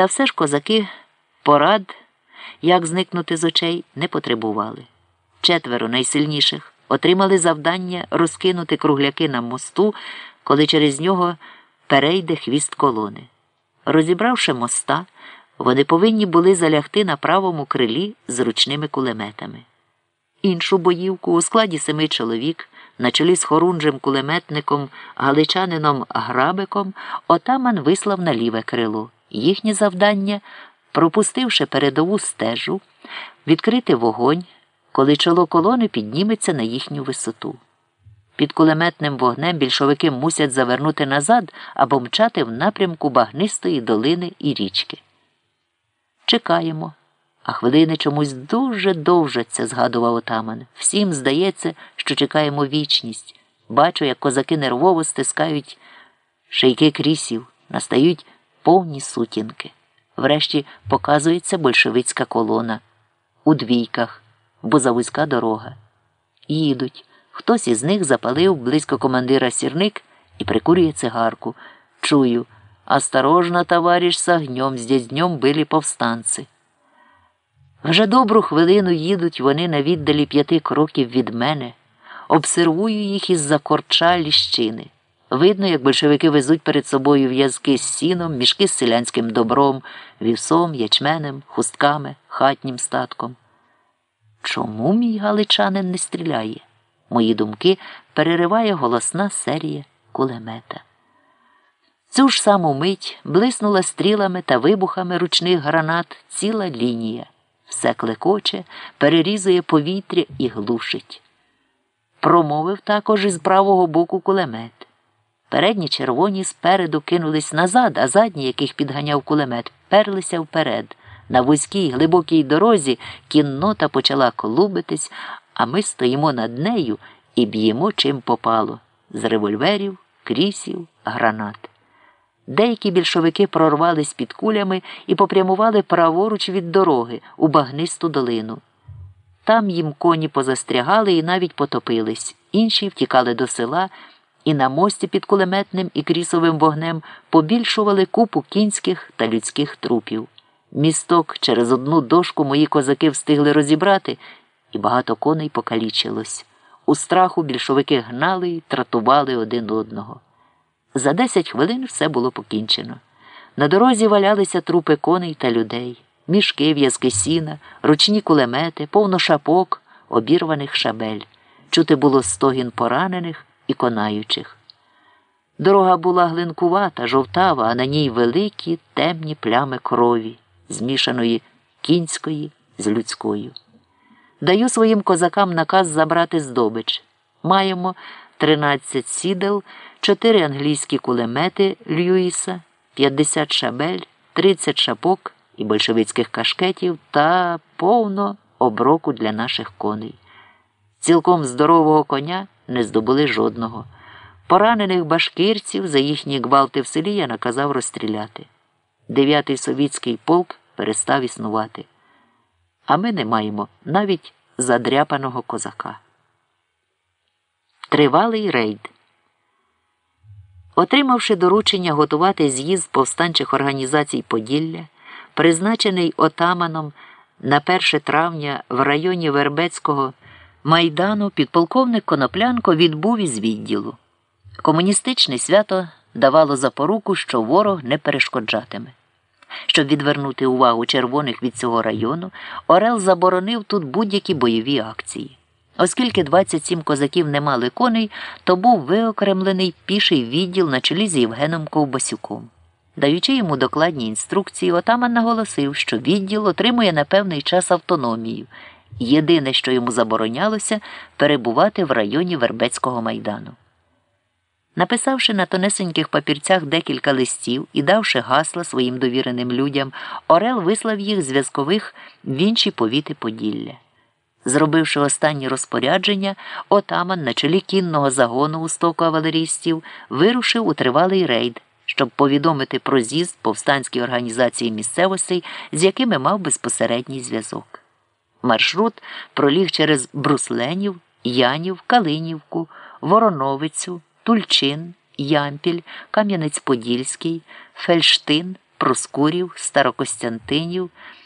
Та все ж козаки порад, як зникнути з очей, не потребували. Четверо найсильніших отримали завдання розкинути кругляки на мосту, коли через нього перейде хвіст колони. Розібравши моста, вони повинні були залягти на правому крилі з ручними кулеметами. Іншу боївку у складі семи чоловік, на чолі з хорунжим кулеметником, галичанином Грабиком, отаман вислав на ліве крило. Їхнє завдання, пропустивши передову стежу, відкрити вогонь, коли чоло колони підніметься на їхню висоту. Під кулеметним вогнем більшовики мусять завернути назад або мчати в напрямку багнистої долини і річки. Чекаємо, а хвилини чомусь дуже довжаться, згадував отаман. Всім здається, що чекаємо вічність. Бачу, як козаки нервово стискають шийки крісів, настають повні сутінки. Врешті показується большевицька колона у двійках, бо завузька дорога. Їдуть. Хтось із них запалив близько командира сірник і прикурює цигарку. Чую, осторожно, товариш, с огнем, здесь днем били повстанці. Вже добру хвилину їдуть вони на віддалі п'яти кроків від мене, обсервую їх із за корча ліщини. Видно, як большевики везуть перед собою в'язки з сіном, мішки з селянським добром, вівсом, ячменем, хустками, хатнім статком. Чому мій галичанин не стріляє? Мої думки перериває голосна серія кулемета. Цю ж саму мить блиснула стрілами та вибухами ручних гранат ціла лінія. Все клекоче, перерізує повітря і глушить. Промовив також із правого боку кулемет. Передні червоні спереду кинулись назад, а задні, яких підганяв кулемет, перлися вперед. На вузькій глибокій дорозі кіннота почала колубитись, а ми стоїмо над нею і б'ємо чим попало з револьверів, крісів, гранат. Деякі більшовики прорвались під кулями і попрямували праворуч від дороги у багнисту долину. Там їм коні позастрягали і навіть потопились, інші втікали до села і на мості під кулеметним і крісовим вогнем побільшували купу кінських та людських трупів. Місток через одну дошку мої козаки встигли розібрати, і багато коней покалічилось. У страху більшовики гнали й тратували один одного. За десять хвилин все було покінчено. На дорозі валялися трупи коней та людей, мішки, в'язки сіна, ручні кулемети, повно шапок, обірваних шабель. Чути було стогін поранених і конаючих. Дорога була глинкувата, жовтава, а на ній великі темні плями крові, змішаної кінської з людською. Даю своїм козакам наказ забрати здобич. Маємо 13 сідел, 4 англійські кулемети Льюіса, 50 шабель, 30 шапок і большевицьких кашкетів та повно оброку для наших коней. Цілком здорового коня не здобули жодного. Поранених башкирців за їхні гвалти в селі я наказав розстріляти. Дев'ятий совітський полк перестав існувати. А ми не маємо навіть задряпаного козака. Тривалий рейд. Отримавши доручення готувати з'їзд повстанчих організацій Поділля, призначений отаманом на 1 травня в районі Вербецького майдану, підполковник Коноплянко відбув із відділу. Комуністичне свято давало запоруку, що ворог не перешкоджатиме. Щоб відвернути увагу червоних від цього району, Орел заборонив тут будь-які бойові акції. Оскільки 27 козаків не мали коней, то був виокремлений піший відділ на чолі з Євгеном Ковбасюком. Даючи йому докладні інструкції, отаман наголосив, що відділ отримує на певний час автономію. Єдине, що йому заборонялося, перебувати в районі Вербецького майдану. Написавши на тонесеньких папірцях декілька листів і давши гасла своїм довіреним людям, Орел вислав їх зв'язкових в інші повіти Поділля. Зробивши останні розпорядження, отаман на чолі кінного загону у стоку кавалерістів вирушив у тривалий рейд, щоб повідомити про з'їзд повстанській організації місцевостей, з якими мав безпосередній зв'язок. Маршрут проліг через Брусленів, Янів, Калинівку, Вороновицю. Тульчин, Ямпіль, Кам'янець-Подільський, Фельштин, Проскурів, Старокостянтинів.